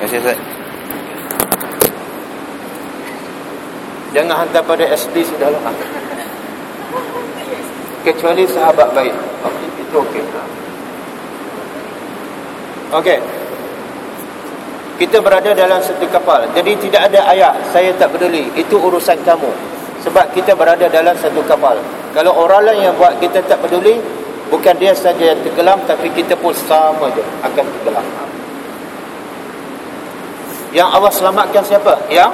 Terima kasih Ustaz. Jangan hantar pada SD sudahlah. Kecuali sahabat baik. Okey, itu okey. Okey. Kita berada dalam satu kapal. Jadi tidak ada ayat saya tak peduli. Itu urusan kamu. Sebab kita berada dalam satu kapal. Kalau orang lain yang buat kita tak peduli, bukan dia saja yang tenggelam tapi kita pun sama je akan tenggelam. Yang Allah selamatkan siapa? Yang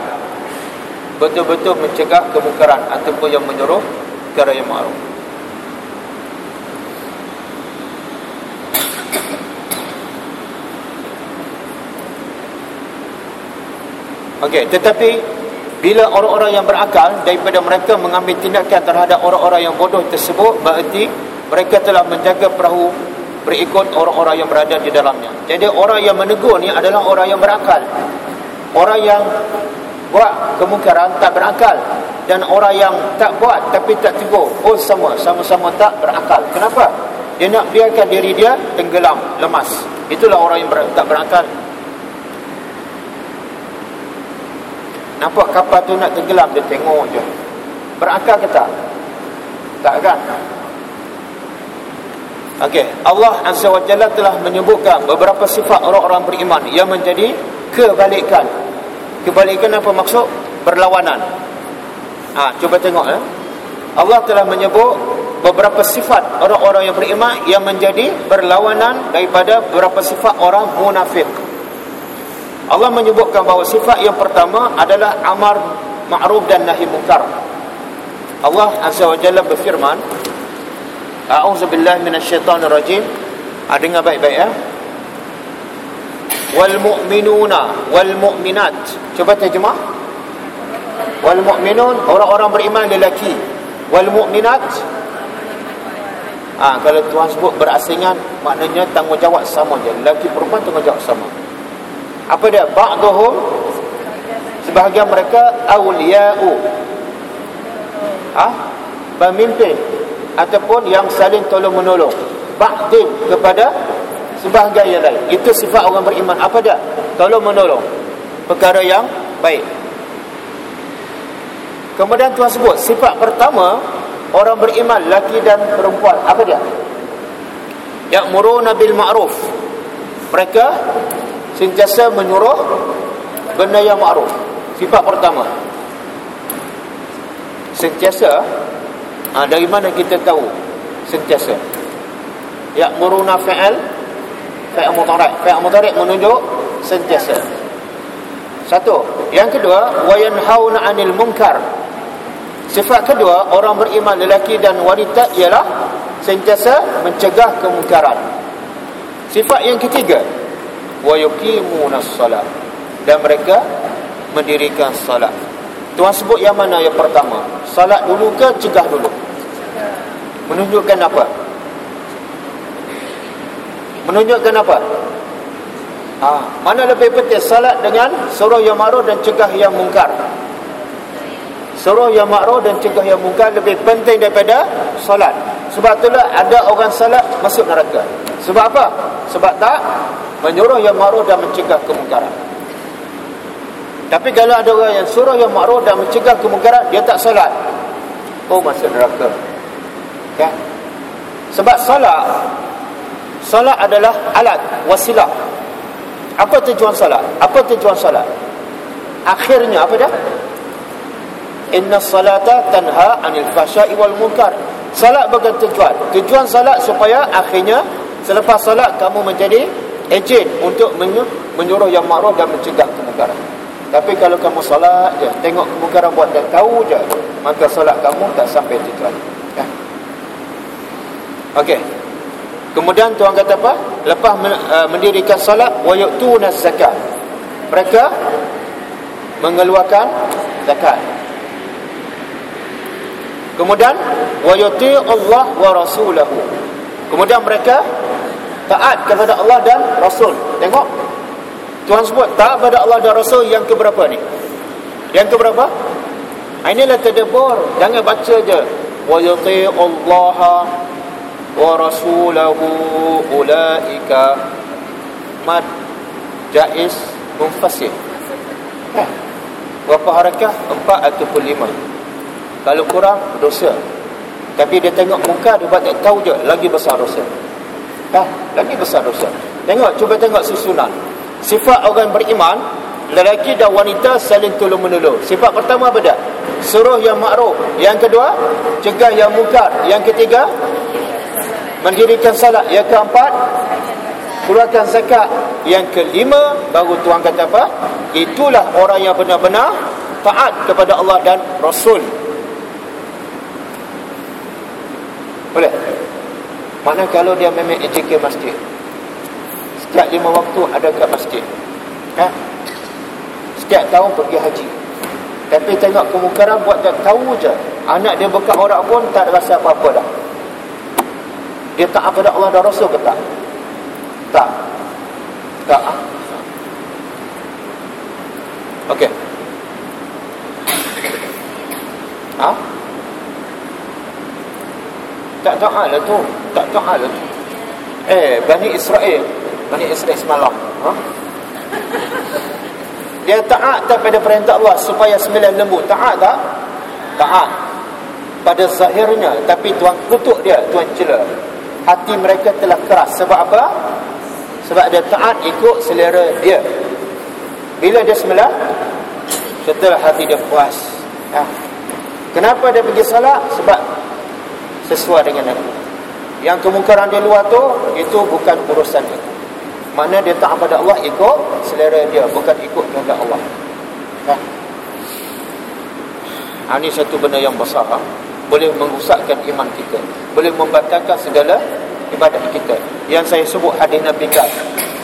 betul-betul mencegah kemungkaran ataupun yang menyuruh perkara yang ma'ruf. Okey, tetapi bila orang-orang yang berakal daripada mereka mengambil tindakan terhadap orang-orang yang bodoh tersebut berarti mereka telah menjaga perahu berikut orang-orang yang berada di dalamnya. Jadi orang yang menegur ni adalah orang yang berakal. Orang yang buat kemungkaran tak berakal dan orang yang tak buat tapi tak tegur oh sama sama-sama tak berakal. Kenapa? Dia nak biarkan diri dia tenggelam, lemas. Itulah orang yang ber tak berakal. Nampak kapal tu nak tenggelam Dia tengok je Berakal ke tak? Tak kan? Okey, Allah Azza wa Jalla telah menyebutkan beberapa sifat orang-orang beriman yang menjadi kebalikan. Kebalikan apa maksud? Berlawanan. Ha, cuba tengok ya. Allah telah menyebut beberapa sifat orang-orang yang beriman yang menjadi berlawanan daripada beberapa sifat orang munafik. Allah menyebutkan bahawa sifat yang pertama adalah amar ma'ruf dan nahi munkar. Allah Azza wa Jalla berfirman, A'udzubillahi minasyaitonir rajim. Ah dengar baik-baik ya. Wal mu'minuna wal mu'minat. Cuba terjemah. Wal mu'minun orang-orang beriman lelaki. Wal mu'minat Ah kalau Tuhan sebut berasingan maknanya tanggungjawab sama je. Lelaki perempuan tanggungjawab sama apa dia ba'dhum sebahagian mereka awliya'u ah pemimpin ataupun yang saling tolong menolong ba'din kepada sebahagian yang lain. Itu sifat orang beriman. Apa dia? Tolong menolong. Perkara yang baik. Kemudian Tuhan sebut sifat pertama orang beriman laki dan perempuan. Apa dia? Ya'muruna bil ma'ruf. Mereka sentiasa menyuruh benda yang ma'ruf. Sifat pertama. Sentiasa. Ha, dari mana kita tahu sentiasa? Ya'muruna fa'al fa'al mutarik fa'al mutarik menunjuk sentiasa satu yang kedua wayanhauna 'anil munkar sifat kedua orang beriman lelaki dan wanita ialah sentiasa mencegah kemungkaran sifat yang ketiga wa yuqimuna salat dan mereka mendirikan salat. Tuhan sebut yang mana yang pertama? Salat dulu ke cegah dulu? Menunjukkan apa? Menunjukkan apa? Ha, mana lebih penting salat dengan suruh yang ma'ruf dan cegah yang mungkar? Suruh yang ma'ruf dan cegah yang mungkar lebih penting daripada salat. Sebab itulah ada orang salat masuk neraka. Sebab apa? Sebab tak menyuruh yang ma'ruf dan mencegah kemungkaran. Tapi kalau ada orang yang suruh yang ma'ruf dan mencegah kemungkaran, dia tak solat. Oh, masuk neraka. Ya. Sebab solat solat adalah alat, wasilah. Apa tujuan solat? Apa tujuan solat? Akhirnya apa dia? Inna salata tanha 'anil fahsya'i wal munkar. Salat bagi tujuan. Tujuan salat supaya akhirnya selepas salat kamu menjadi ejen untuk menyuruh yang ma'ruf dan mencegah kemungkaran. Tapi kalau kamu solat je, tengok kemungkaran buat dan tahu je, maka solat kamu tak sampai tujuan. Ya. Okey. Kemudian Tuhan kata apa? Lepas uh, mendirikan solat, wa yu'tuna zakat. Mereka mengeluarkan zakat. Kemudian wa yuti Allah wa rasulahu. Kemudian mereka taat kepada Allah dan Rasul. Tengok. Tuhan sebut taat kepada Allah dan Rasul yang keberapa ni? Yang keberapa? Ha, inilah tadabbur. Jangan baca je. Wa yuti Allah ulaika mad jaiz Munfasil. Eh, Berapa harakah? Empat ataupun lima. Kalau kurang, dosa Tapi dia tengok muka Dia buat tak tahu je Lagi besar dosa. Eh, Lagi besar dosa. Tengok, cuba tengok susunan. Sifat orang beriman Lelaki dan wanita saling tolong menolong. Sifat pertama apa dah? Suruh yang makruf. Yang kedua Cegah yang mungkar. Yang ketiga Mendirikan salat Yang keempat keluarkan zakat yang kelima baru tuan kata apa? Itulah orang yang benar-benar taat kepada Allah dan Rasul. Boleh? Mana kalau dia memang AJK masjid? Setiap lima waktu ada kat masjid? Ha? setiap tahun pergi haji. Tapi tengok kemukaran buat tak tahu je. Anak dia bekas orang pun tak rasa apa-apa dah dia tak kepada Allah dan Rasul ke tak tak. Tak. Okey. Ha? Tak taat lah tu. Tak taat lah tu. Eh, Bani Israel. Bani Israel semalam. Ha? Dia taat tak pada perintah Allah supaya sembilan lembu. Taat tak? Taat. Pada zahirnya. Tapi Tuhan kutuk dia. Tuhan cela. Hati mereka telah keras. Sebab apa? Sebab dia taat ikut selera dia Bila dia semula Setelah hati dia puas ha. Kenapa dia pergi salat? Sebab Sesuai dengan aku Yang kemungkaran di luar tu Itu bukan urusan dia Mana dia taat pada Allah ikut selera dia Bukan ikut kehendak Allah ha. ha. Ini satu benda yang besar ha. Boleh merusakkan iman kita. Boleh membatalkan segala ibadat kita. Yang saya sebut hadis Nabi kan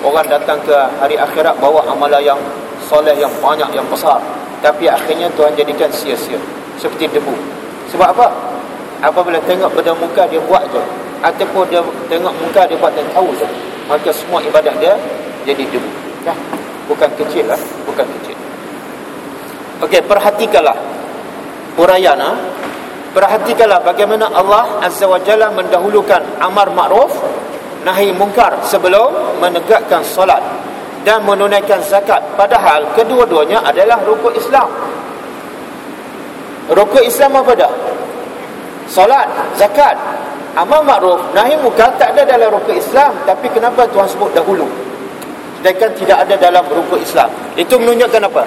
orang datang ke hari akhirat bawa amalan yang soleh yang banyak yang besar. Tapi akhirnya Tuhan jadikan sia-sia. Seperti debu. Sebab apa? Apabila tengok pada muka dia buat je. Ataupun dia tengok muka dia buat dan tahu je. Maka semua ibadat dia jadi debu. Ya? bukan kecil lah. Bukan kecil. Okey, perhatikanlah. Uraian ha? Perhatikanlah bagaimana Allah Azza wa Jalla mendahulukan amar ma'ruf nahi mungkar sebelum menegakkan solat dan menunaikan zakat padahal kedua-duanya adalah rukun Islam. Rukun Islam apa dah? Solat, zakat, amar ma'ruf, nahi mungkar tak ada dalam rukun Islam tapi kenapa Tuhan sebut dahulu? Sedangkan tidak ada dalam rukun Islam. Itu menunjukkan apa?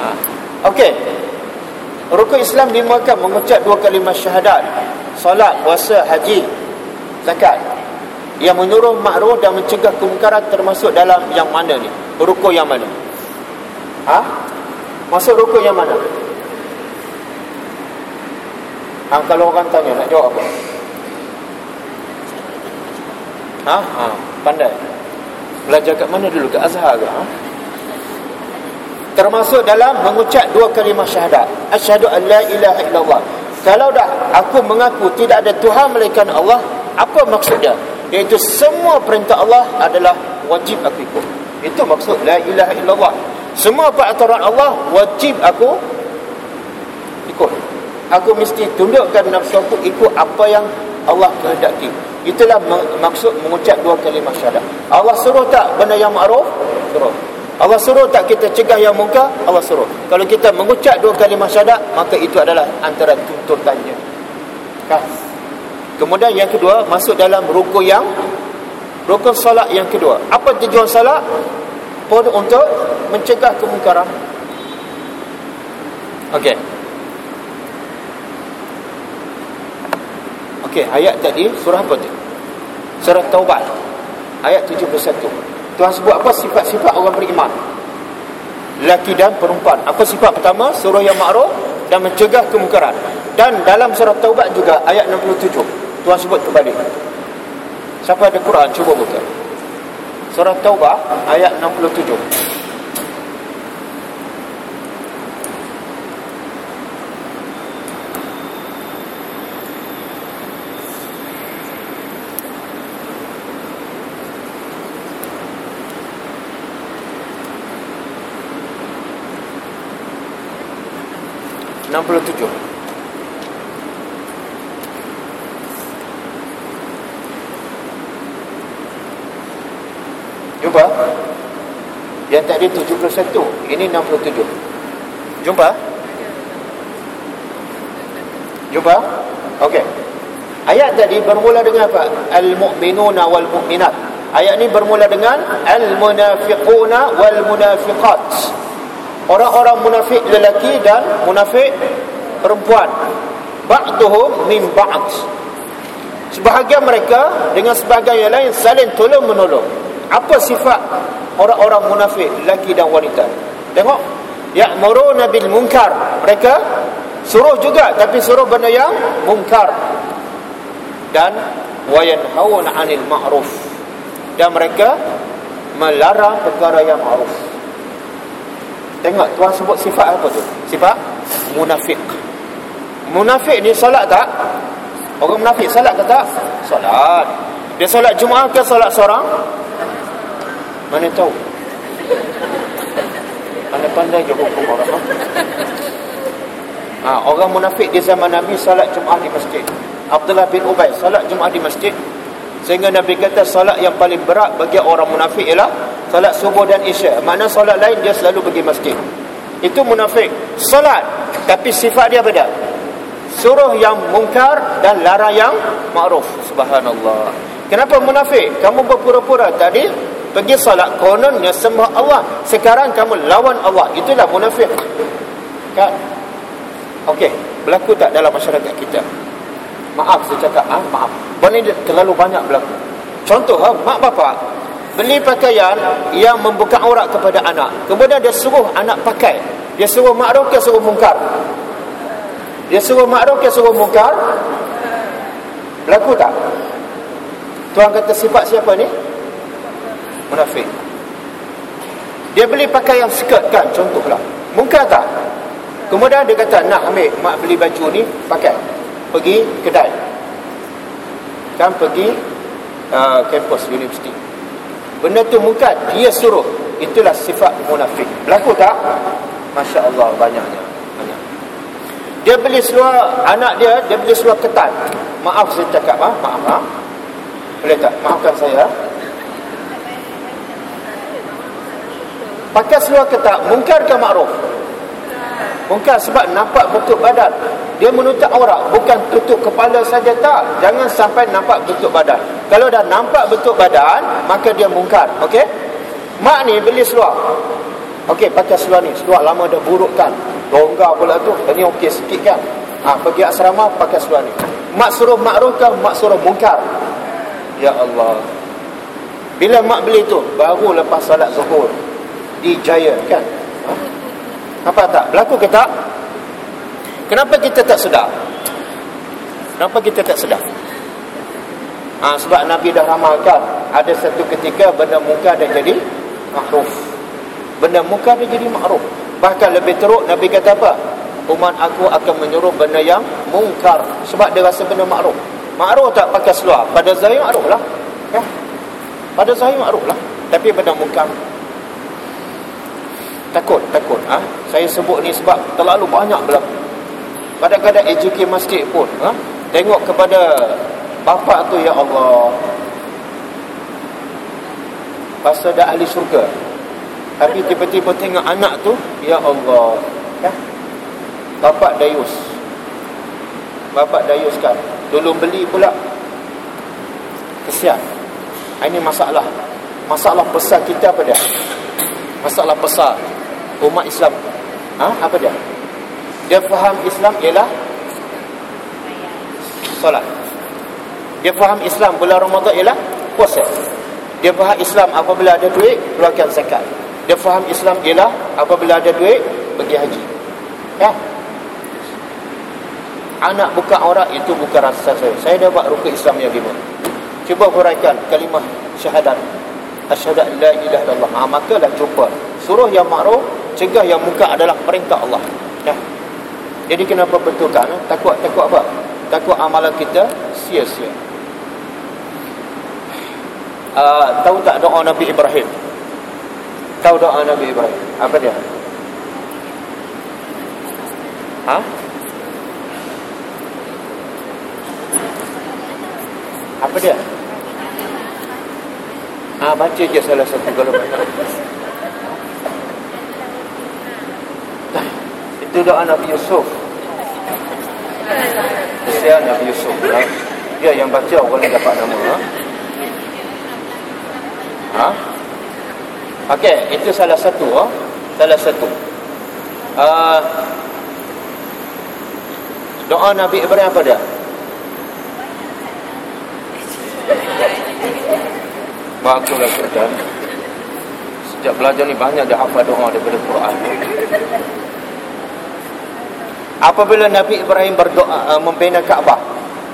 Ha. Okey, Rukun Islam dimakan mengucap dua kalimah syahadat Salat, puasa, haji, zakat Yang menyuruh makruh dan mencegah kemungkaran termasuk dalam yang mana ni? Rukun yang mana? Ha? Masuk rukun yang mana? Ha, kalau orang tanya nak jawab apa? Ha? Ha, pandai Belajar kat mana dulu? Kat Azhar ke? Ha? Termasuk dalam mengucap dua kalimah syahadat. Asyhadu an la ilaha illallah. Kalau dah aku mengaku tidak ada tuhan melainkan Allah apa maksudnya iaitu semua perintah Allah adalah wajib aku ikut. Itu maksud la ilaha illallah. Semua peraturan Allah wajib aku ikut. Aku mesti tundukkan nafsu aku ikut apa yang Allah kehendaki. Itulah maksud mengucap dua kalimah syahadat. Allah suruh tak benda yang ma'ruf? Suruh Allah suruh tak kita cegah yang muka Allah suruh Kalau kita mengucap dua kalimah syahadat Maka itu adalah antara tuntutannya kan? Kemudian yang kedua Masuk dalam rukun yang Rukun salat yang kedua Apa tujuan salat? Pun untuk mencegah kemungkaran Okey Okey, ayat tadi surah apa tu? Surah Taubat Ayat 71 Tuhan sebut apa? Sifat-sifat orang beriman. Lelaki dan perempuan. Apa sifat pertama? Suruh yang ma'ruf Dan mencegah kemungkaran. Dan dalam surah Taubat juga Ayat 67 Tuhan sebut kembali Siapa ada Quran? Cuba buka. Surah Taubat Ayat 67 67 Cuba Yang tadi 71 Ini 67 Jumpa? Jumpa? Okey Ayat tadi bermula dengan apa? Al-mu'minuna wal-mu'minat Ayat ini bermula dengan Al-munafiquna wal-munafiqat Orang-orang munafik lelaki dan munafik perempuan. Ba'duhum min ba'd. Sebahagian mereka dengan sebahagian yang lain saling tolong menolong. Apa sifat orang-orang munafik lelaki dan wanita? Tengok. Ya'muruna bil munkar. Mereka suruh juga tapi suruh benda yang munkar. Dan wayanhauna 'anil ma'ruf. Dan mereka melarang perkara yang ma'ruf tengok tuan sebut sifat apa tu? Sifat munafik munafik ni solat tak? Orang munafik solat ke tak? Solat. Dia solat jumaat ke solat seorang? Mana tahu. Pandai-pandai je hukum orang ha, orang munafik di zaman Nabi solat jumaat di masjid. Abdullah bin Ubay salat Jumaat di masjid. Sehingga Nabi kata salat yang paling berat bagi orang munafik ialah salat subuh dan isya. Mana salat lain dia selalu pergi masjid. Itu munafik. Salat tapi sifat dia beda. Suruh yang mungkar dan larang yang ma'ruf. Subhanallah. Kenapa munafik? Kamu berpura-pura tadi pergi salat kononnya sembah Allah. Sekarang kamu lawan Allah. Itulah munafik. Kan? Okey berlaku tak dalam masyarakat kita? Maaf saya cakap ha? Maaf. Benda terlalu banyak berlaku? Contoh ha? Mak bapak Beli pakaian Yang membuka aurat kepada anak. Kemudian dia suruh anak pakai. Dia suruh makruf ke suruh mungkar Dia suruh makruf ke suruh mungkar Berlaku tak? Tuan kata sifat siapa ni? Munafik. Dia beli pakaian skirt kan Contohlah. Mungkar tak? Kemudian dia kata Nak ambil mak beli baju ni Pakai. Pergi kedai. Kan pergi uh, kampus universiti benda tu mungkin dia suruh. Itulah sifat munafik. Berlaku tak? Masya Allah banyaknya. Banyak. Dia beli seluar anak dia dia beli seluar ketat maaf saya cakap ha? maaf ha? boleh tak? Maafkan saya pakai seluar ketat mungkar ke makruf Mungkin sebab nampak bentuk badan. Dia menutup aurat Bukan tutup kepala saja tak. Jangan sampai nampak bentuk badan. Kalau dah nampak bentuk badan Maka dia mungkar Okey? Mak ni beli seluar. Okey pakai seluar ni. Seluar lama dah buruk kan? Longgar pula tu. Ini okey sikit kan? Ha, Pergi asrama pakai seluar ni. Mak suruh makruh kan Mak suruh mungkar. Ya Allah. Bila mak beli tu Baru lepas salat zuhur. Di Jaya kan apa tak? Berlaku ke tak? Kenapa kita tak sedar? Kenapa kita tak sedar? Ha, sebab Nabi dah ramalkan Ada satu ketika benda muka dah jadi makruf Benda muka dah jadi makruf Bahkan lebih teruk Nabi kata apa? Umat aku akan menyuruh benda yang mungkar Sebab dia rasa benda makruf Makruf tak pakai seluar? Pada zahir makruf lah ya? Pada zahir makruf lah Tapi benda mungkar takut takut ha? saya sebut ni sebab terlalu banyak berlaku kadang-kadang AJK masjid pun ha? tengok kepada bapa tu ya Allah. Pasal dah ahli syurga. Tapi tiba-tiba tengok anak tu ya Allah. Ya? bapa dayus. Bapa dayus kan? Dulu beli pula. Kesian. Ini masalah. Masalah besar kita apa dia? Masalah besar umat Islam. Ha? Apa dia? Dia faham Islam ialah solat. Dia faham Islam bulan Ramadan ialah puasa. Dia faham Islam apabila ada duit keluarkan zakat. Dia faham Islam ialah apabila ada duit pergi haji. Ya. Anak buka aurat itu bukan rasa saya. Saya dah buat rukun Islam yang lima. Cuba huraikan kalimah syahadat. Asyhadu an la ilaha illallah. Ha, maka jumpa. Suruh yang makruf cegah yang muka adalah perintah Allah. Ya. jadi kenapa betulkan? Takut takut apa? Takut amalan kita sia-sia. Uh, tahu tak doa Nabi Ibrahim? Tahu doa Nabi Ibrahim? Apa dia? Ha? Apa dia? Ah baca je salah satu banyak Itu doa Nabi Yusuf. Kesian Nabi Yusuf. Ha? Dia yang baca orang dapat nama. Ha? ha? Okey, itu salah satu. Ha? Salah satu. Uh, doa Nabi Ibrahim apa dia? Baguslah Sultan. Sejak belajar ni banyak dia hafal doa daripada Quran. Apabila Nabi Ibrahim berdoa uh, membina Kaabah,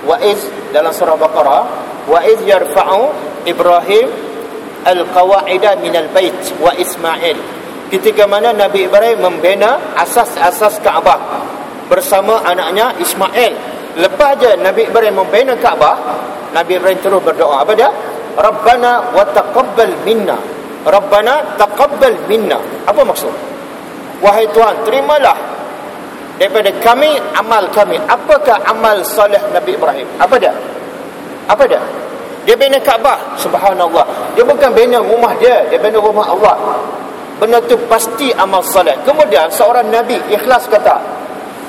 wa iz dalam surah Baqarah, wa iz yarfa'u Ibrahim al-qawa'ida min al-bait wa Ismail. Ketika mana Nabi Ibrahim membina asas-asas Kaabah bersama anaknya Ismail. Lepas je Nabi Ibrahim membina Kaabah, Nabi Ibrahim terus berdoa. Apa dia? Rabbana wa taqabbal minna. Rabbana taqabbal minna. Apa maksud? Wahai Tuhan, terimalah daripada kami amal kami. Apakah amal soleh Nabi Ibrahim? Apa dia? Apa dia? Dia bina Kaabah, subhanallah. Dia bukan bina rumah dia, dia bina rumah Allah. Benda tu pasti amal soleh. Kemudian seorang Nabi ikhlas kata,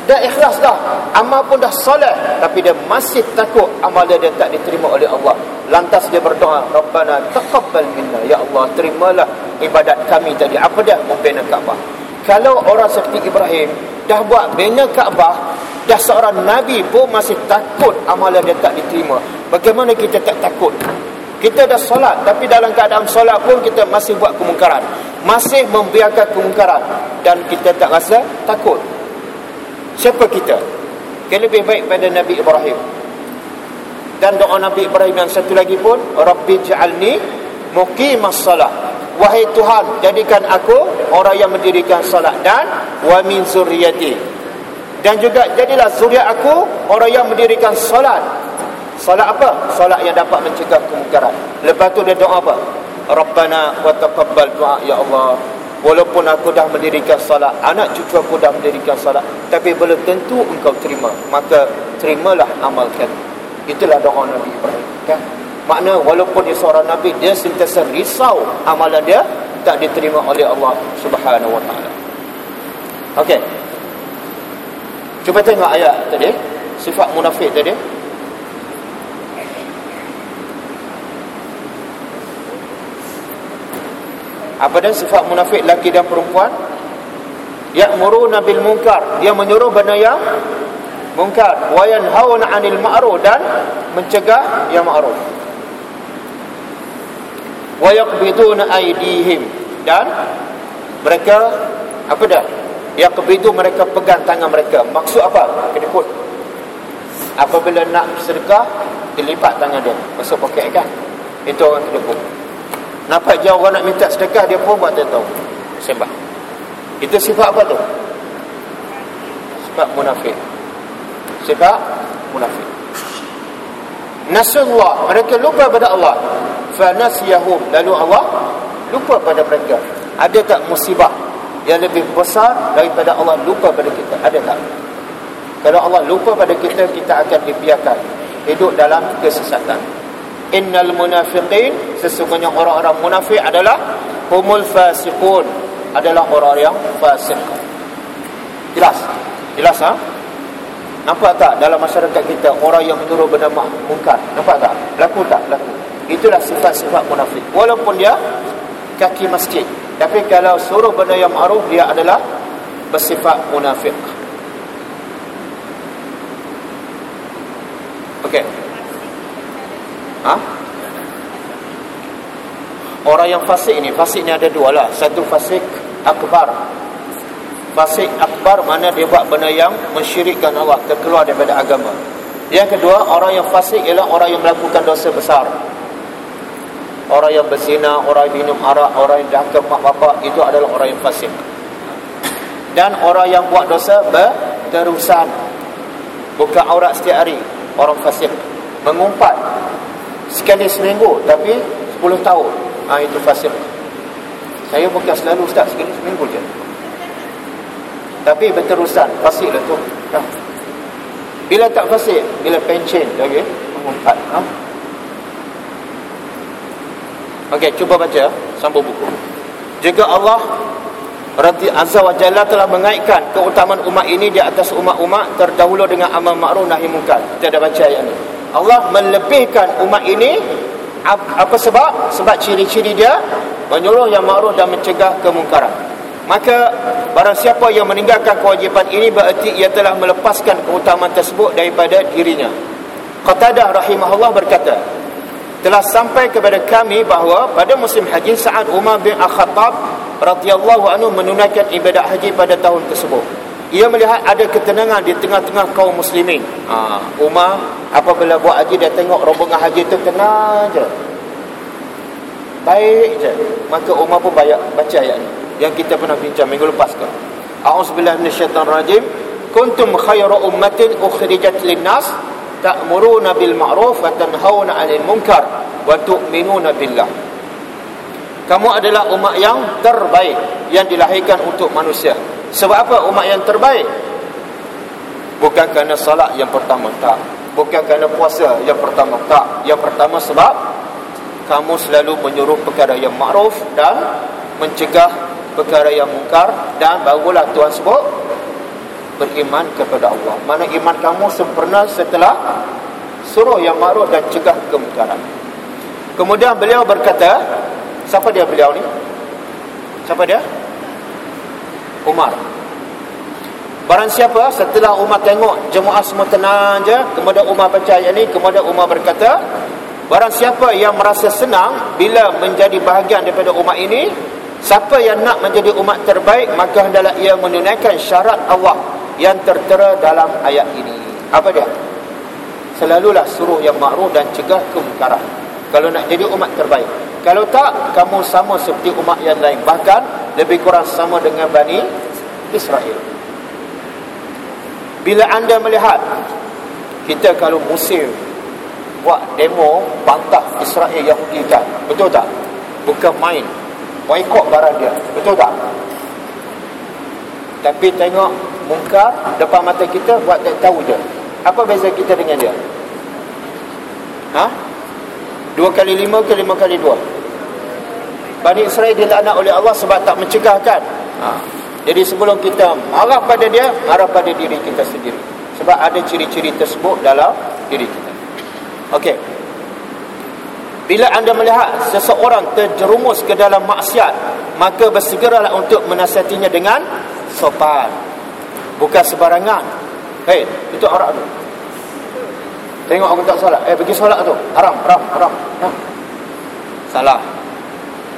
dah ikhlas dah amal pun dah soleh tapi dia masih takut amal dia, dia tak diterima oleh Allah lantas dia berdoa Rabbana taqabbal minna ya Allah terimalah ibadat kami tadi apa dia membina Kaabah kalau orang seperti Ibrahim dah buat bina Kaabah dah seorang Nabi pun masih takut amal dia tak diterima bagaimana kita tak takut kita dah solat tapi dalam keadaan solat pun kita masih buat kemungkaran masih membiarkan kemungkaran dan kita tak rasa takut Siapa kita? Yang lebih baik pada Nabi Ibrahim. Dan doa Nabi Ibrahim yang satu lagi pun, Rabbi ja'alni muqimas salat. Wahai Tuhan, jadikan aku orang yang mendirikan salat dan wa min zurriyati. Dan juga jadilah zuriat aku orang yang mendirikan salat. Salat apa? Salat yang dapat mencegah kemungkaran. Lepas tu dia doa apa? Rabbana wa taqabbal du'a ya Allah. Walaupun aku dah mendirikan salat Anak cucu aku dah mendirikan salat Tapi belum tentu engkau terima Maka terimalah amal kami Itulah doa Nabi Ibrahim kan? Makna walaupun dia seorang Nabi Dia sentiasa risau amalan dia Tak diterima oleh Allah Subhanahu Wa Taala. Okey. Cuba tengok ayat tadi Sifat munafik tadi. Apa dia? Sifat munafik laki dan perempuan. Ya'muruna bil munkar. Dia menyuruh benda yang munkar. Wa yanhauna 'anil ma'ruf dan mencegah yang ma'ruf wa yaqbiduna aydihim dan mereka apa dah yaqbidu mereka pegang tangan mereka maksud apa kediput apabila nak sedekah dilipat tangan dia masuk poket kan itu orang kediput Nampak jauh orang nak minta sedekah dia pun buat tahu. Sembah. Itu sifat apa tu? Sifat munafik. Sifat munafik. Nasallah, mereka lupa pada Allah. Fa nasiyahum, lalu Allah lupa pada mereka. Ada tak musibah yang lebih besar daripada Allah lupa pada kita? Ada tak? Kalau Allah lupa pada kita, kita akan dibiarkan hidup dalam kesesatan innal munafiqin sesungguhnya orang-orang munafik adalah humul fasiqun adalah orang yang fasik jelas jelas ha nampak tak dalam masyarakat kita orang yang menyuruh benda mungkar? Nampak tak? Laku tak? Laku. Itulah sifat-sifat munafik. Walaupun dia kaki masjid tapi kalau suruh benda yang ma'ruf dia adalah bersifat munafik. Okey. Ha? Orang yang fasik ni, fasik ni ada dua lah. Satu fasik akbar. Fasik akbar mana dia buat benda yang mensyirikkan Allah, terkeluar daripada agama. Yang kedua, orang yang fasik ialah orang yang melakukan dosa besar. Orang yang berzina, orang yang minum arak, orang yang dahka mak bapak, itu adalah orang yang fasik. Dan orang yang buat dosa berterusan. Buka aurat setiap hari. Orang fasik. Mengumpat sekali seminggu tapi 10 tahun ha, itu fasik saya bukan selalu ustaz sekali seminggu je tapi berterusan fasik lah tu ha. bila tak fasik bila pension lagi mengumpat ha? ok cuba baca sambung buku juga Allah Rati Azza wa Jalla telah mengaitkan keutamaan umat ini di atas umat-umat terdahulu dengan amal ma'ruf nahi munkar. Kita dah baca ayat ini. Allah melebihkan umat ini apa sebab? Sebab ciri-ciri dia menyuruh yang ma'ruf dan mencegah kemungkaran. Maka barang siapa yang meninggalkan kewajipan ini berarti ia telah melepaskan keutamaan tersebut daripada dirinya. Qatadah rahimahullah berkata, telah sampai kepada kami bahawa pada musim haji saat Umar bin Al-Khattab radhiyallahu anhu menunaikan ibadat haji pada tahun tersebut. Ia melihat ada ketenangan di tengah-tengah kaum muslimin. Ha, Umar apabila buat haji dia tengok rombongan haji itu tenang je. Baik je. Maka Umar pun baca ayat ini yang kita pernah bincang minggu lepas ke. A'udzubillahi minasyaitonirrajim. Kuntum khayra ummatin ukhrijat lin-nas ta'muruna bil ma'ruf wa tanhauna 'anil munkar wa tu'minuna billah. Kamu adalah umat yang terbaik yang dilahirkan untuk manusia. Sebab apa umat yang terbaik? Bukan kerana salat yang pertama tak. Bukan kerana puasa yang pertama tak. Yang pertama sebab kamu selalu menyuruh perkara yang ma'ruf dan mencegah perkara yang mungkar dan barulah Tuhan sebut beriman kepada Allah mana iman kamu sempurna setelah suruh yang ma'ruf dan cegah kemungkaran kemudian beliau berkata Siapa dia beliau ni? Siapa dia? Umar. Barang siapa setelah Umar tengok jemaah semua tenang je, kemudian Umar baca ayat ni, kemudian Umar berkata, barang siapa yang merasa senang bila menjadi bahagian daripada umat ini, siapa yang nak menjadi umat terbaik, maka hendaklah ia menunaikan syarat Allah yang tertera dalam ayat ini. Apa dia? Selalulah suruh yang makruf dan cegah kemungkaran. Kalau nak jadi umat terbaik. Kalau tak, kamu sama seperti umat yang lain. Bahkan, lebih kurang sama dengan Bani Israel. Bila anda melihat, kita kalau musim buat demo bantah Israel Yahudi kan? Betul tak? Bukan main. Boykot barang dia. Betul tak? Tapi tengok mungkar depan mata kita buat tak tahu je. Apa beza kita dengan dia? Ha? Dua kali lima ke lima kali dua? Bani Israel dilaknat oleh Allah sebab tak mencegahkan. Ha. Jadi sebelum kita marah pada dia, marah pada diri kita sendiri. Sebab ada ciri-ciri tersebut dalam diri kita. Okey. Bila anda melihat seseorang terjerumus ke dalam maksiat, maka bersegeralah untuk menasihatinya dengan sopan. Bukan sebarangan. Hei, itu orang tu. Tengok aku tak solat. Eh, pergi solat tu. Haram, haram, haram. Ha. Salah.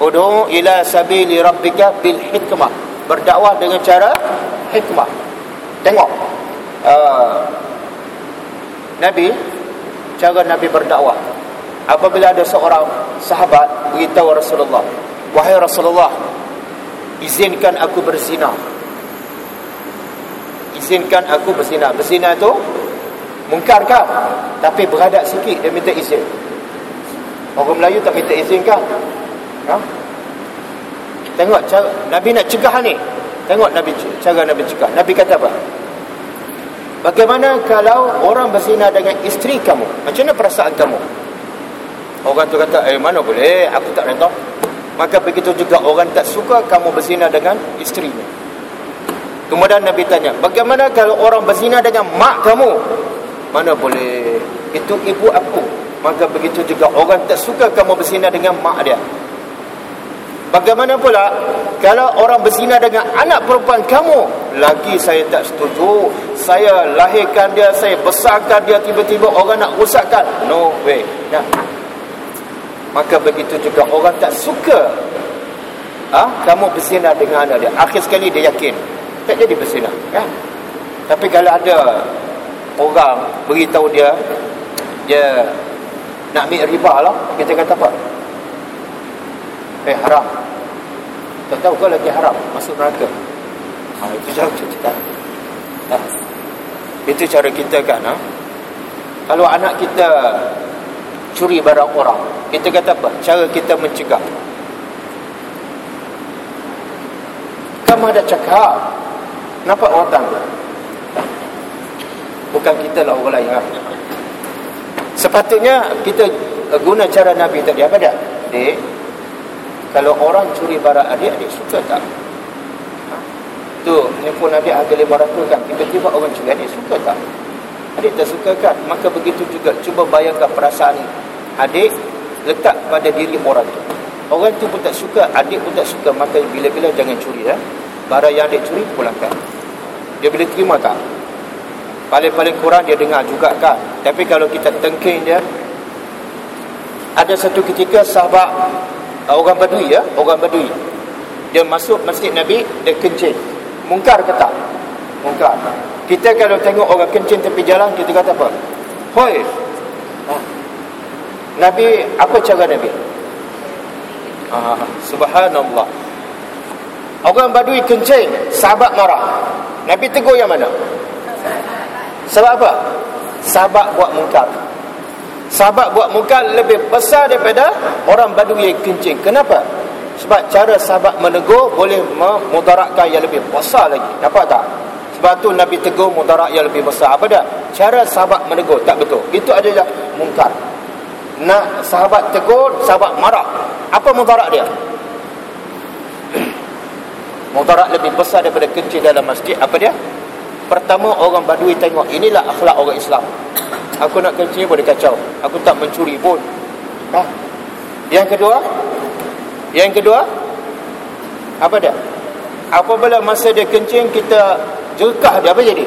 Udu ila sabili rabbika bil hikmah. Berdakwah dengan cara hikmah. Tengok. Uh, Nabi cara Nabi berdakwah. Apabila ada seorang sahabat beritahu Rasulullah, "Wahai Rasulullah, izinkan aku berzina." Izinkan aku berzina. Berzina itu mungkar kan? Tapi beradab sikit dia minta izin. Orang Melayu tak minta izin kan? Ha? Tengok cara, Nabi nak cegah ni. Tengok Nabi cara Nabi cegah. Nabi kata apa? Bagaimana kalau orang berzina dengan isteri kamu? Macam mana perasaan kamu? Orang tu kata, eh mana boleh, aku tak reda. Maka begitu juga orang tak suka kamu berzina dengan isterinya. Kemudian Nabi tanya, bagaimana kalau orang berzina dengan mak kamu? Mana boleh, itu ibu aku. Maka begitu juga orang tak suka kamu berzina dengan mak dia. Bagaimana pula kalau orang berzina dengan anak perempuan kamu? Lagi saya tak setuju. Saya lahirkan dia, saya besarkan dia tiba-tiba orang nak rusakkan. No way. Ya. Maka begitu juga orang tak suka ha? kamu berzina dengan anak dia. Akhir sekali dia yakin tak jadi berzina. Ya. Tapi kalau ada orang beritahu dia dia nak ambil riba lah, kita kata apa? Eh haram tak tahu kau lagi haram masuk neraka. Ha, itu cara kita cakap. Ha. Itu cara kita kan. Ha? Kalau anak kita curi barang orang, kita kata apa? Cara kita mencegah. Kamu ada cakap. Nampak orang tangga? Bukan kita lah orang lain. Ha? Sepatutnya kita guna cara Nabi tadi. Apa dia? Dek, kalau orang curi barang adik, adik suka tak? Ha? tu handphone adik harga 500 kan tiba-tiba orang curi adik suka tak adik tak suka kan maka begitu juga cuba bayangkan perasaan adik letak pada diri orang tu. Orang tu pun tak suka adik pun tak suka. Maka bila-bila jangan curi ya. Barang yang adik curi pulangkan dia boleh terima tak paling-paling kurang dia dengar juga kan tapi kalau kita tengking dia ada satu ketika sahabat orang badui ya orang badui dia masuk masjid Nabi dia kencing. Mungkar ke tak mungkar kita kalau tengok orang kencing tepi jalan kita kata apa? Hoi. Ha. Nabi apa cara Nabi? Ah, subhanallah. Orang badui kencing sahabat marah. Nabi tegur yang mana? Sebab apa? Sahabat buat mungkar sahabat buat mungkar lebih besar daripada orang badui yang kencing. Kenapa? Sebab cara sahabat menegur boleh memudaratkan yang lebih besar lagi. Nampak tak sebab tu Nabi tegur mudarat yang lebih besar. Apa dah? Cara sahabat menegur. Tak betul. Itu adalah mungkar. Nak sahabat tegur, sahabat marah. Apa mudarat dia? mudarat lebih besar daripada kencing dalam masjid. Apa dia? Pertama, orang badui tengok. Inilah akhlak orang Islam. Aku nak kencing boleh kacau. Aku tak mencuri pun. Ha? Yang kedua? Yang kedua? Apa dia? Apabila masa dia kencing, kita Jerkah dia apa jadi?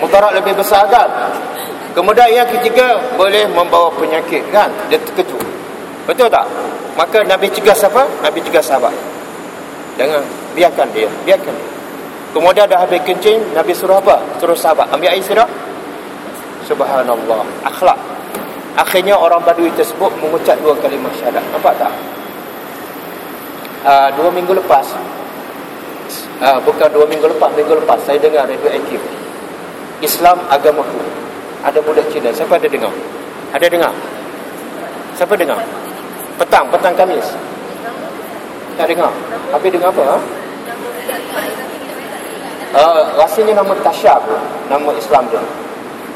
Mudarat lebih besar kan? Kemudian yang ketiga boleh membawa penyakit kan? Dia terkejut. Betul tak? Maka Nabi cegah siapa? Nabi cegah sahabat. Jangan biarkan dia, biarkan dia. Kemudian dah habis kencing, Nabi suruh apa? Suruh sahabat ambil air sirak. Subhanallah, akhlak. Akhirnya orang Badui tersebut mengucap dua kalimah syahadat. Nampak tak? Uh, dua minggu lepas. Uh, bukan dua minggu lepas minggu lepas. Saya dengar radio aktif. Islam agamaku. Ada budak Cina. Siapa ada dengar? Ada dengar? Siapa dengar? Petang petang Kamis. Tak dengar? Habis dengar apa ha? Uh, rasanya nama Tasha pun nama Islam dia.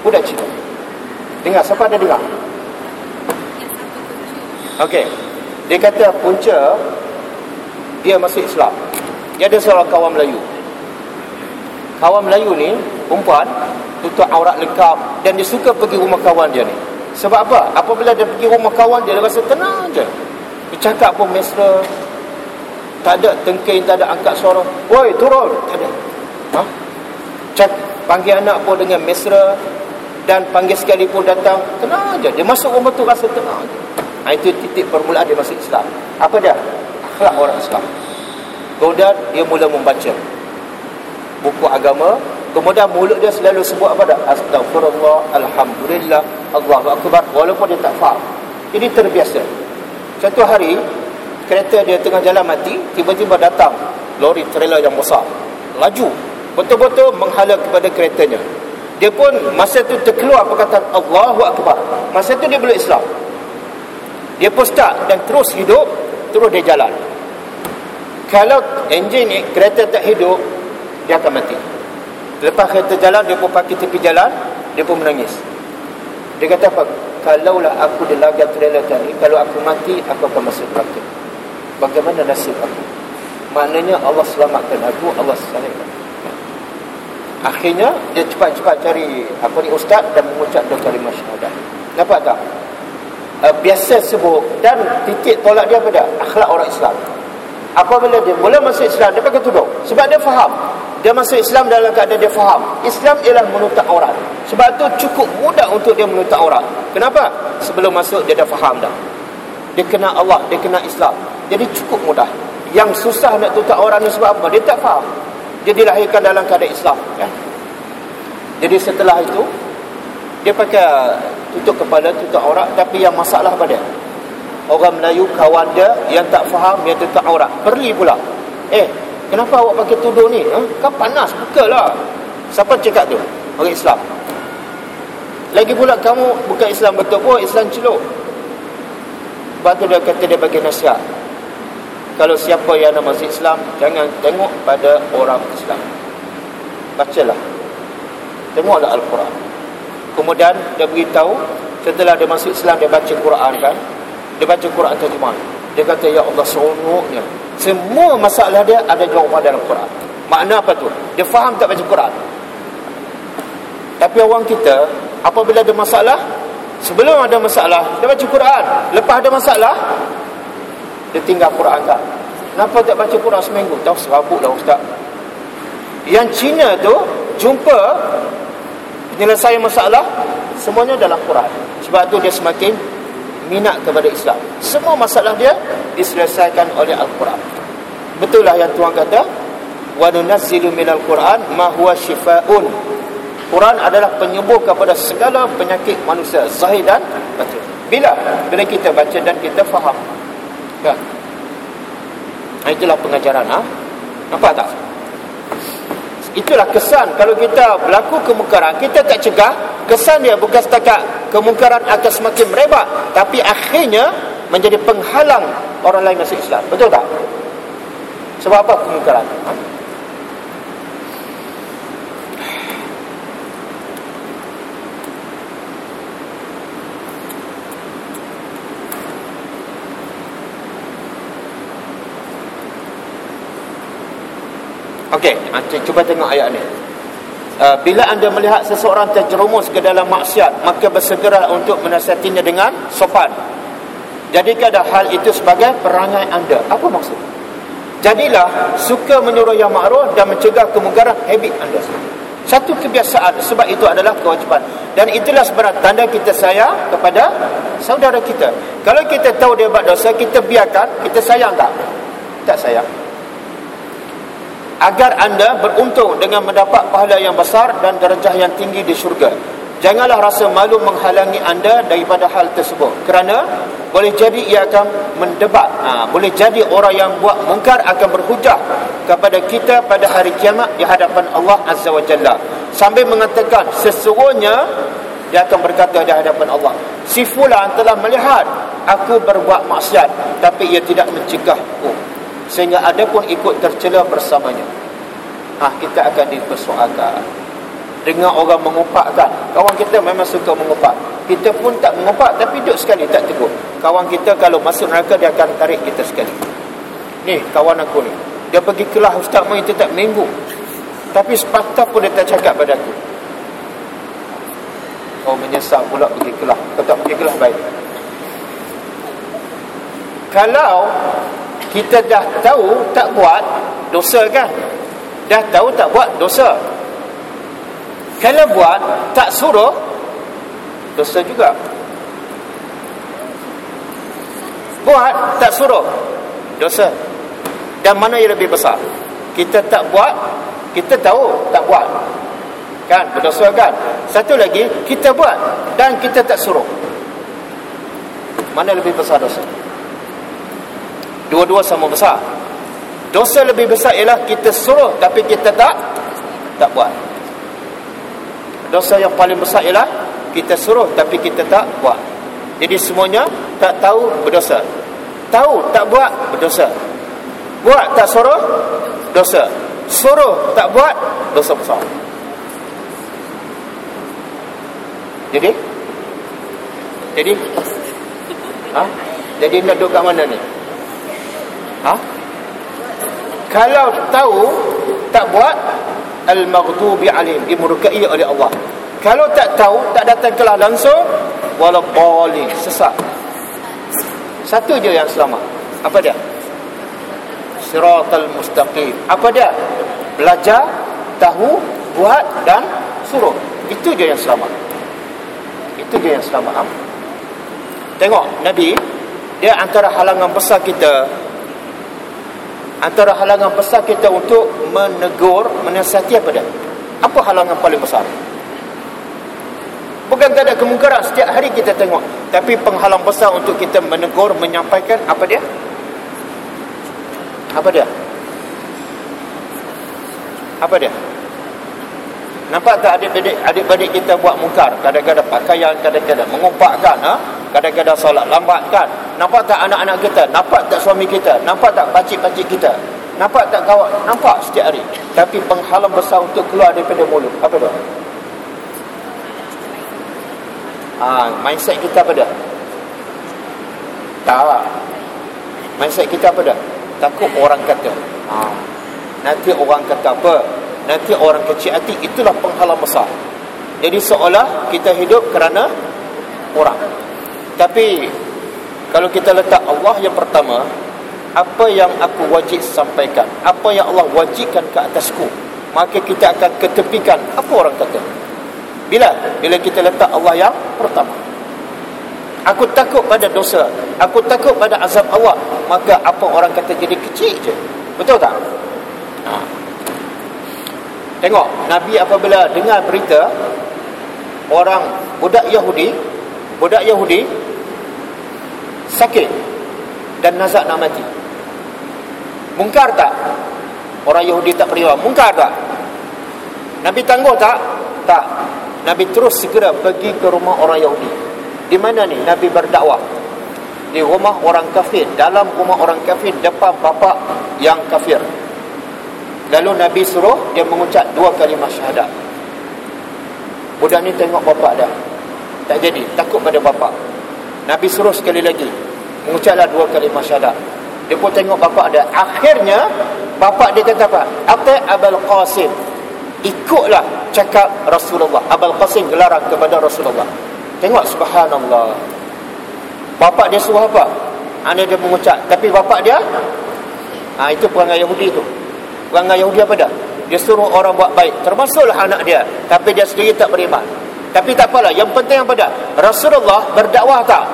Budak Cina. Dengar siapa ada dengar? Okey. Dia kata punca dia masuk Islam. Dia ada seorang kawan Melayu. Kawan Melayu ni perempuan tutup aurat lengkap. Dan dia suka pergi rumah kawan dia ni. Sebab apa? apabila dia pergi rumah kawan dia dia rasa tenang je. Dia cakap pun mesra. Tak ada tengking, tak ada angkat suara woi turun. Tak ada. Ha? Cak, panggil anak pun dengan mesra. Dan panggil sekali pun datang. Tenang je. Dia masuk rumah tu rasa tenang je. Ha, itu titik permulaan dia masuk Islam. Apa dia? Akhlak orang Islam. Kemudian dia mula membaca buku agama. Kemudian mulut dia selalu sebut apa dah? Astagfirullah, Alhamdulillah, Allahu Akbar. Walaupun dia tak faham. Ini terbiasa. Satu hari, kereta dia tengah jalan mati, tiba-tiba datang lori trailer yang besar. Laju. Betul-betul menghala kepada keretanya. Dia pun masa tu terkeluar perkataan Allahu Akbar. Masa tu dia belum Islam. Dia pun start dan terus hidup terus dia jalan. Kalau enjin ni kereta tak hidup dia akan mati. Lepas kereta jalan dia pun pakai tepi jalan dia pun menangis. Dia kata apa? Kalaulah aku dilagar trailer tadi kalau aku mati aku akan masuk neraka. Bagaimana nasib aku? Maknanya Allah selamatkan aku Allah selamatkan akhirnya dia cepat-cepat cari apa ni ustaz dan mengucap dua kalimah syahadat. Nampak tak uh, biasa sebut dan titik tolak dia pada akhlak orang Islam. Apabila dia? Mula masuk Islam dia pakai tudung. Sebab dia faham. Dia masuk Islam dalam keadaan dia faham. Islam ialah menutup aurat sebab tu cukup mudah untuk dia menutup aurat kenapa? sebelum masuk dia dah faham dah. Dia kenal Allah dia kenal Islam. Jadi cukup mudah. Yang susah nak tutup aurat ni sebab apa? dia tak faham. Dia dilahirkan dalam keadaan Islam ya? jadi setelah itu dia pakai tutup kepala, tutup aurat tapi yang masalah pada orang Melayu kawan dia yang tak faham yang tutup aurat. Perli pula. Eh kenapa awak pakai tudung ni? Ha? kan panas bukalah. Siapa cakap tu? Orang Islam. Lagi pula kamu bukan Islam betul pun Islam celuk. Sebab tu dia kata dia bagi nasihat. Kalau siapa yang nak masuk Islam jangan tengok pada orang Islam. Bacalah. Tengoklah Al-Quran Kemudian dia beritahu setelah dia masuk Islam dia baca Quran kan. Dia baca Quran terjemah. Dia kata ya Allah seronoknya Semua masalah dia ada jawapan dalam Quran. Makna apa tu? Dia faham tak baca Quran? Tapi orang kita, apabila ada masalah, sebelum ada masalah, dia baca Quran. Lepas ada masalah, dia tinggal Quran tak? Kenapa tak baca Quran seminggu? Tahu serabut lah Ustaz. Yang Cina tu, jumpa penyelesaian masalah, semuanya dalam Quran. Sebab tu dia semakin minat kepada Islam. Semua masalah dia diselesaikan oleh Al-Quran. Betul lah yang Tuhan kata, wa nunazzilu minal Quran ma huwa shifaa'un. Quran adalah penyembuh kepada segala penyakit manusia zahir dan batin. Bila bila kita baca dan kita faham. Nah, itulah pengajaran ha? Nampak tak? Itulah kesan kalau kita berlaku kemungkaran, kita tak cegah, kesan dia bukan setakat kemungkaran akan semakin merebak, tapi akhirnya menjadi penghalang orang lain masuk Islam. Betul tak? Sebab apa kemungkaran? Ha? Okey, cuba tengok ayat ni. Uh, bila anda melihat seseorang terjerumus ke dalam maksiat, maka bersegera untuk menasihatinya dengan sopan. Jadikan hal itu sebagai perangai anda. Apa maksud? Jadilah suka menyuruh yang makruh dan mencegah kemungkaran habit anda. Satu kebiasaan sebab itu adalah kewajipan. Dan itulah sebenarnya tanda kita sayang kepada saudara kita. Kalau kita tahu dia buat dosa, kita biarkan, kita sayang tak? Tak sayang agar anda beruntung dengan mendapat pahala yang besar dan darjah yang tinggi di syurga. Janganlah rasa malu menghalangi anda daripada hal tersebut. Kerana boleh jadi ia akan mendebat. Ha, boleh jadi orang yang buat mungkar akan berhujah kepada kita pada hari kiamat di hadapan Allah Azza wa Jalla. Sambil mengatakan sesungguhnya dia akan berkata di hadapan Allah. Si fulan telah melihat aku berbuat maksiat tapi ia tidak mencegahku sehingga ada pun ikut tercela bersamanya. Ah kita akan dipersoalkan. Dengan orang mengupakkan. Kawan kita memang suka mengupak. Kita pun tak mengupak tapi duduk sekali tak tegur. Kawan kita kalau masuk neraka dia akan tarik kita sekali. Ni kawan aku ni. Dia pergi kelas ustaz main tak minggu. Tapi sepatah pun dia tak cakap pada aku. Oh menyesal pula pergi kelas kau tak pergi kelas baik. Kalau kita dah tahu tak buat dosa kan dah tahu tak buat dosa? Kalau buat tak suruh dosa juga. Buat tak suruh dosa. Dan mana yang lebih besar? Kita tak buat kita tahu tak buat. Kan? Berdosa kan? Satu lagi kita buat dan kita tak suruh. Mana lebih besar dosa Dua-dua sama besar. Dosa lebih besar ialah kita suruh tapi kita tak tak buat. Dosa yang paling besar ialah kita suruh tapi kita tak buat. Jadi semuanya tak tahu berdosa. Tahu tak buat berdosa. Buat tak suruh dosa. Suruh tak buat dosa besar. Jadi jadi ha? Jadi nak duduk kat mana ni? Ha? Kalau tahu tak buat al-maghdubi alaihim dimurkai oleh Allah. Kalau tak tahu tak datang kelas langsung wala bali sesat. Satu je yang selamat. Apa dia? Siratal mustaqim. Apa dia? Belajar, tahu, buat dan suruh. Itu je yang selamat. Itu je yang selamat. Tengok Nabi dia antara halangan besar kita antara halangan besar kita untuk menegur, menasihati apa dia? Apa halangan paling besar? Bukan tak ada kemungkaran setiap hari kita tengok, tapi penghalang besar untuk kita menegur, menyampaikan apa dia? Apa dia? Apa dia? Nampak tak adik-adik kita buat mungkar, kadang-kadang pakaian, kadang-kadang mengumpakkan, ha? kadang-kadang solat lambat kan? Nampak tak anak-anak kita? Nampak tak suami kita? Nampak tak pakcik-pakcik kita? Nampak tak kawan? Nampak setiap hari. Tapi penghalang besar untuk keluar daripada mulut. Apa tu? Ha, mindset kita apa dah? Tak. Mindset kita apa dah? takut orang kata ha. nanti orang kata apa nanti orang kecil hati itulah penghalang besar. Jadi seolah kita hidup kerana orang. Tapi kalau kita letak Allah yang pertama apa yang aku wajib sampaikan apa yang Allah wajibkan ke atasku maka kita akan ketepikan. Apa orang kata? Bila? Bila kita letak Allah yang pertama. Aku takut pada dosa aku takut pada azab Allah maka apa orang kata? Jadi kecil je. Betul tak? Ha. Tengok Nabi apabila dengar berita orang budak Yahudi budak Yahudi sakit dan nazak nak mati Mungkar tak? Orang Yahudi tak beriman. Mungkar tak? Nabi tangguh tak? Tak. Nabi terus segera pergi ke rumah orang Yahudi. Di mana ni Nabi berdakwah? Di rumah orang kafir. Dalam rumah orang kafir depan bapa yang kafir. Lalu Nabi suruh dia mengucap dua kalimah syahadat. Budak ni tengok bapa dah. Tak jadi. Takut pada bapa. Nabi suruh sekali lagi. Mengucaplah dua kalimah syahadat. Dia pun tengok bapak dia. Akhirnya, bapak dia kata apa? Ati Abul Qasim. Ikutlah cakap Rasulullah. Abul Qasim gelarang kepada Rasulullah. Tengok subhanallah. Bapak dia suruh apa? Anda dia mengucap. Tapi bapak dia, ha, itu perangai Yahudi tu. Perangai Yahudi apa dah? Dia suruh orang buat baik. Termasuklah anak dia. Tapi dia sendiri tak beriman. Tapi tak apalah. Yang penting apa dah? Rasulullah berdakwah tak?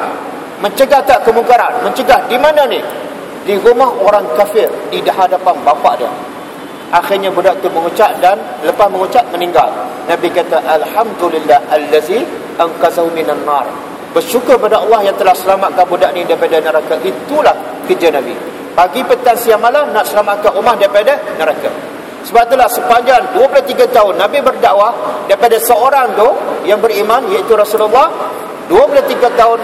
Mencegah tak kemungkaran? Mencegah di mana ni? di rumah orang kafir di hadapan bapa dia akhirnya budak tu mengucap dan lepas mengucap meninggal nabi kata alhamdulillah allazi anqazahu minan nar bersyukur pada Allah yang telah selamatkan budak ni daripada neraka itulah kerja nabi pagi petang siang malam nak selamatkan umat daripada neraka. Sebab itulah sepanjang 23 tahun nabi berdakwah daripada seorang tu yang beriman iaitu Rasulullah 23 tahun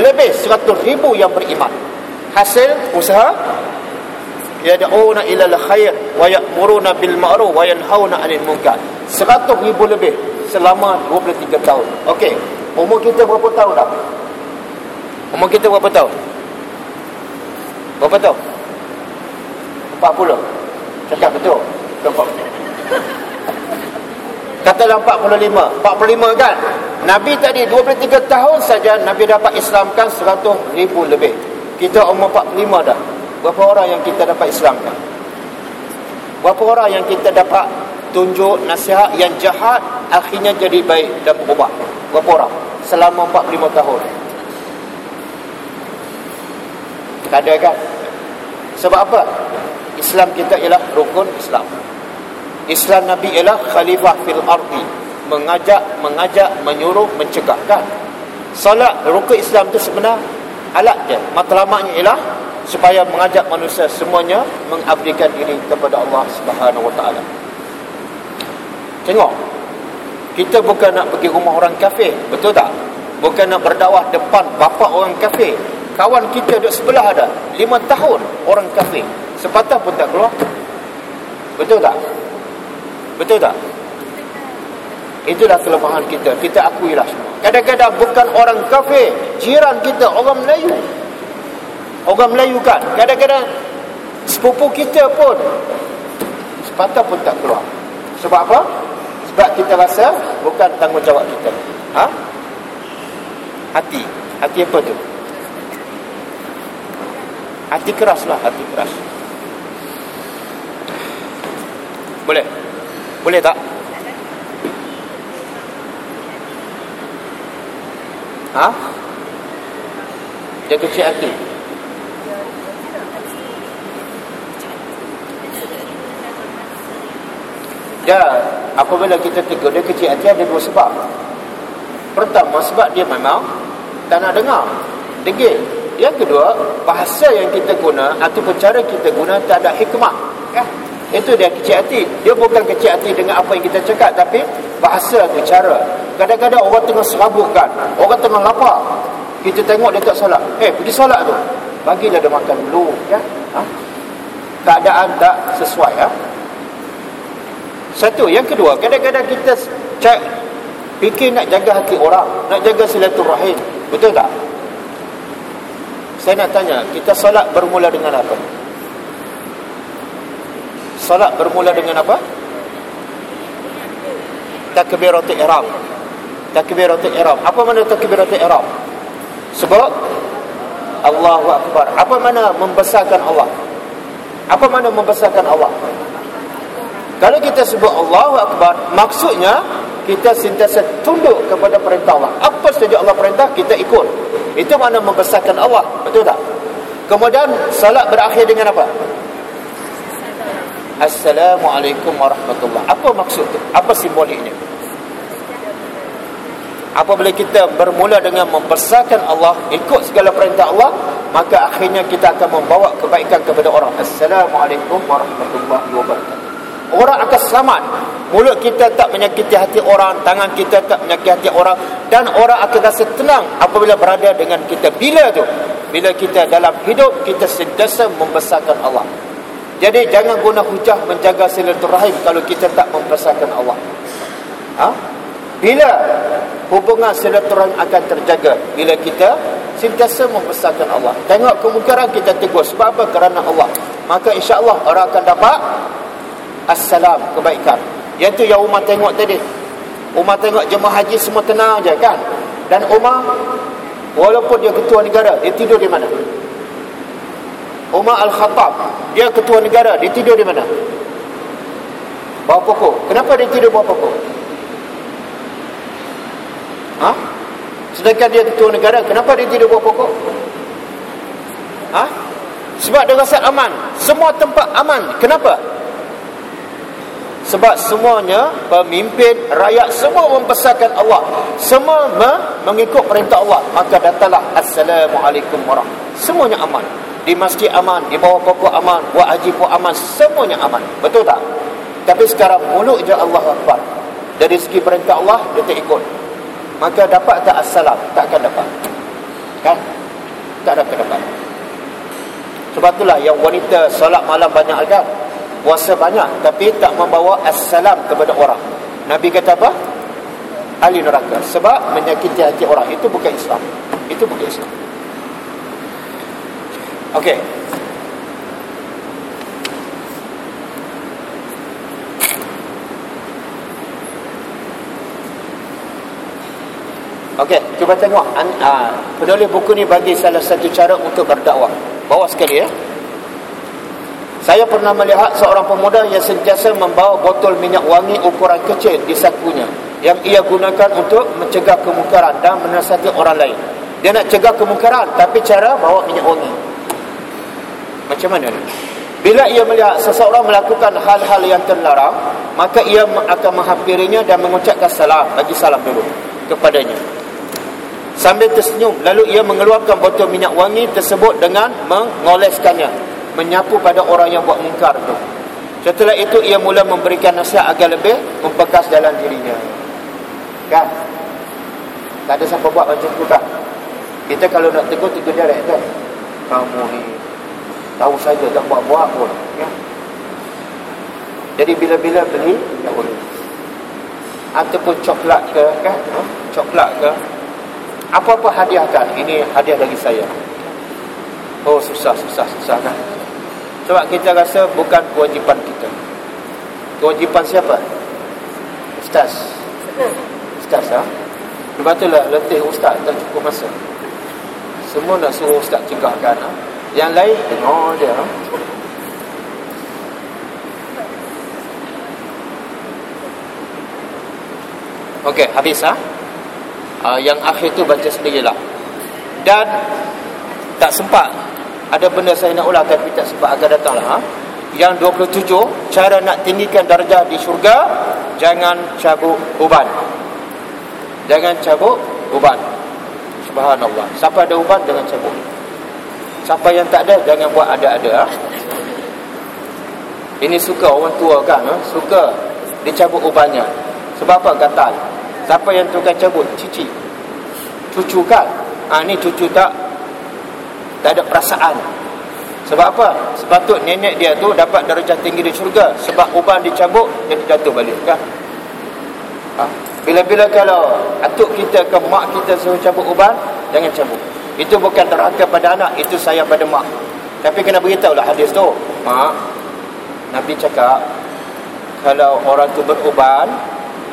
lebih 100 ribu yang beriman. Hasil usaha? Yad'una ila al-khair wa ya'muruna bil ma'ruf wa yanhauna 'anil munkar. 100 ribu lebih selama 23 tahun. Okey umur kita berapa tahun dah umur kita berapa tahun berapa tahun 40 cakap betul nampak katalah 45 45 kan Nabi tadi 23 tahun saja Nabi dapat Islamkan 100 ribu lebih kita umur 45 dah. Berapa orang yang kita dapat Islam kan? Berapa orang yang kita dapat tunjuk nasihat yang jahat akhirnya jadi baik dan berubah? Berapa orang? Selama 45 tahun. Tak ada kan? Sebab apa? Islam kita ialah rukun Islam. Islam Nabi ialah khalifah fil ardi. Mengajak, mengajak, menyuruh, mencegahkan. Salat rukun Islam itu sebenarnya alat dia matlamaknya ialah supaya mengajak manusia semuanya mengabdikan diri kepada Allah Subhanahu Taala. Tengok. Kita bukan nak pergi rumah orang kafir, betul tak? Bukan nak berdakwah depan bapa orang kafir. Kawan kita duduk sebelah ada. Lima tahun orang kafir. Sepatah pun tak keluar. Betul tak? Betul tak? Itulah kelemahan kita. Kita akuilah semua. Kadang-kadang bukan orang kafir, jiran kita orang Melayu. Orang Melayu kan. Kadang-kadang sepupu kita pun sepatah pun tak keluar. Sebab apa? Sebab kita rasa bukan tanggungjawab kita. Ha? Hati. Hati apa tu? Hati keras lah, hati keras. Boleh? Boleh tak? Ha? Dia kecil hati. Dia apabila kita tegur dia kecil hati ada dua sebab. Pertama sebab dia memang tak nak dengar. Degil. Yang kedua, bahasa yang kita guna ataupun cara kita guna tak ada hikmah. Ya? Itu dia kecil hati. Dia bukan kecil hati dengan apa yang kita cakap tapi bahasa tu cara. Kadang-kadang orang tengah serabut kan. Orang tengah lapar. Kita tengok dia tak solat. Eh, pergi solat tu. Bagilah dia makan dulu. Ya? Ha? Keadaan tak sesuai. Ya? Satu. Yang kedua, kadang-kadang kita cek, fikir nak jaga hati orang. Nak jaga silaturahim. Betul tak? Saya nak tanya, kita solat bermula dengan apa? Salat bermula dengan apa? Takbiratul ihram. Takbiratul ihram. Apa mana takbiratul ihram? Sebab Allahu akbar. Apa mana membesarkan Allah? Apa mana membesarkan Allah? Kalau kita sebut Allahu akbar, maksudnya kita sentiasa tunduk kepada perintah Allah. Apa saja Allah perintah, kita ikut. Itu mana membesarkan Allah. Betul tak? Kemudian salat berakhir dengan apa? Assalamualaikum warahmatullahi Apa maksud tu? Apa simboliknya? Apabila kita bermula dengan membesarkan Allah, ikut segala perintah Allah, maka akhirnya kita akan membawa kebaikan kepada orang. Assalamualaikum warahmatullahi wabarakatuh. Orang akan selamat. Mulut kita tak menyakiti hati orang, tangan kita tak menyakiti hati orang dan orang akan rasa tenang apabila berada dengan kita. Bila tu? Bila kita dalam hidup kita sentiasa membesarkan Allah. Jadi jangan guna hujah menjaga silaturahim kalau kita tak membesarkan Allah. Ha? Bila hubungan silaturahim akan terjaga? Bila kita sentiasa membesarkan Allah. Tengok kemungkaran kita tegur. Sebab apa? Kerana Allah. Maka insya-Allah orang akan dapat assalam kebaikan. Iaitu yang Umar tengok tadi. Umar tengok jemaah haji semua tenang aja kan? Dan Umar walaupun dia ketua negara, dia tidur di mana? Umar Al-Khattab Dia ketua negara Dia tidur di mana? Bawah pokok Kenapa dia tidur bawah pokok? Ha? Sedangkan dia ketua negara Kenapa dia tidur bawah pokok? Ha? Sebab dia rasa aman Semua tempat aman Kenapa? Sebab semuanya Pemimpin, rakyat Semua membesarkan Allah Semua mengikut perintah Allah Maka datanglah Assalamualaikum warahmatullahi Semuanya aman di masjid aman, di bawah pokok aman, buat haji pun aman, semuanya aman. Betul tak? Tapi sekarang mulut je Allah Akbar. Dari segi perintah Allah, dia tak ikut. Maka dapat tak assalam? Tak akan dapat. Kan? Tak akan dapat. Sebab itulah yang wanita solat malam banyak kan? Puasa banyak, tapi tak membawa assalam kepada orang. Nabi kata apa? Ahli neraka. Sebab menyakiti hati orang. Itu bukan Islam. Itu bukan Islam. Okey. Okey, cuba tengok uh, penulis buku ni bagi salah satu cara untuk berdakwah. Bawa sekali ya. Saya pernah melihat seorang pemuda yang sentiasa membawa botol minyak wangi ukuran kecil di sakunya yang ia gunakan untuk mencegah kemungkaran dan menasihati orang lain. Dia nak cegah kemungkaran tapi cara bawa minyak wangi. Macam mana ni? Bila ia melihat seseorang melakukan hal-hal yang terlarang, maka ia akan menghampirinya dan mengucapkan salam, bagi salam dulu kepadanya. Sambil tersenyum, lalu ia mengeluarkan botol minyak wangi tersebut dengan mengoleskannya, menyapu pada orang yang buat mungkar itu. Setelah itu ia mula memberikan nasihat agar lebih membekas dalam dirinya. Kan? Tak ada siapa buat macam tu tak? Kita kalau nak tegur, tegur direct kan? Kamu ni tahu saja tak buat-buat pun ya. jadi bila-bila beli tak boleh ataupun coklat ke kan ha? coklat ke apa-apa hadiahkan ini hadiah dari saya oh susah susah susah kan sebab kita rasa bukan kewajipan kita kewajipan siapa ustaz ustaz ha? sebab itulah letih ustaz tak cukup masa semua nak suruh ustaz cegahkan ha? Yang lain tengok dia. Okey, habis ha? Uh, yang akhir tu baca sendirilah. Dan tak sempat ada benda saya nak ulang tapi tak sempat akan datanglah ha? Yang 27 cara nak tinggikan darjah di syurga jangan cabut uban. Jangan cabut uban. Subhanallah. Siapa ada uban jangan cabut. Siapa yang tak ada Jangan buat ada-ada ha? Ini suka orang tua kan ha? Suka Dicabut ubannya Sebab apa gatal Siapa yang tukar cabut Cici Cucu kan ha, Ini cucu tak Tak ada perasaan. Sebab apa? Sepatut nenek dia tu Dapat darjah tinggi di syurga. Sebab uban dicabut Dia jatuh balik kan? Ha? Bila-bila kalau Atuk kita ke mak kita suruh cabut uban Jangan cabut. Itu bukan terangkan pada anak Itu sayang pada mak. Tapi kena beritahu lah hadis tu. Mak Nabi cakap kalau orang tu beruban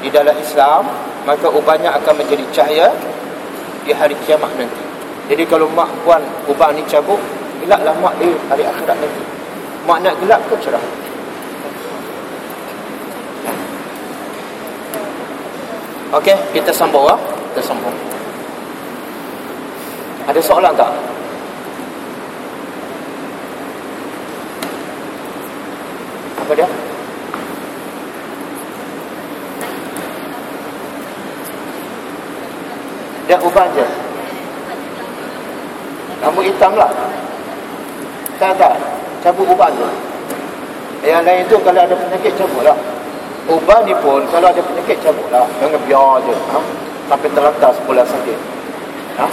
di dalam Islam maka ubannya akan menjadi cahaya di hari kiamat nanti jadi kalau mak puan uban ni cabut gelaplah mak di hari akhirat nanti mak nak gelap ke cerah Okey, kita sambung ah. Kita sambung. Ada soalan tak? Apa dia? Dia uban je. Kamu hitam lah. Tak tak. Cabut uban tu. Yang lain tu kalau ada penyakit cabut lah. Uban ni pun kalau ada penyakit cabut lah. Jangan biar je. Ha? Sampai terlantar sebulan sakit. Ha?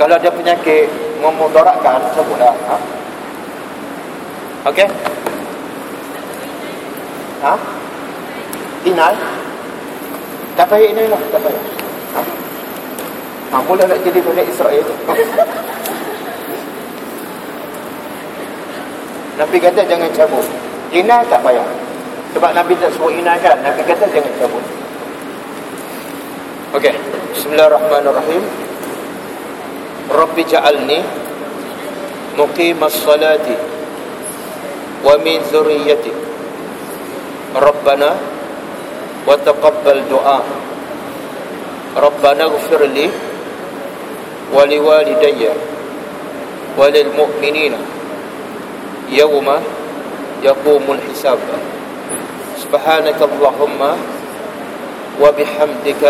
Kalau ada penyakit memudaratkan cabut lah. Ha? Okey? Ha? Inai? Tak payah inai lah. Tak payah. Ha? Ha, mula nak jadi Bani Israel. Nabi kata jangan cabut. Inai tak payah. Sebab Nabi tak suruh inai kan. Nabi kata jangan cabut. Okey. Bismillahirrahmanirrahim. Rabbi ja'alni muqimas salati wa min zurriyyati. Rabbana wa taqabbal du'a. Rabbana ighfir li ولوالدي وللمؤمنين يوم يقوم الحساب سبحانك اللهم وبحمدك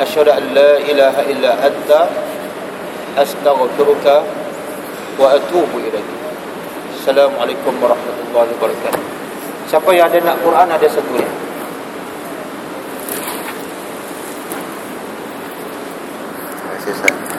أشهد أن لا إله إلا أنت أستغفرك وأتوب إليك السلام عليكم ورحمة الله وبركاته Siapa yang ada nak Quran ada satu ni. Gracias.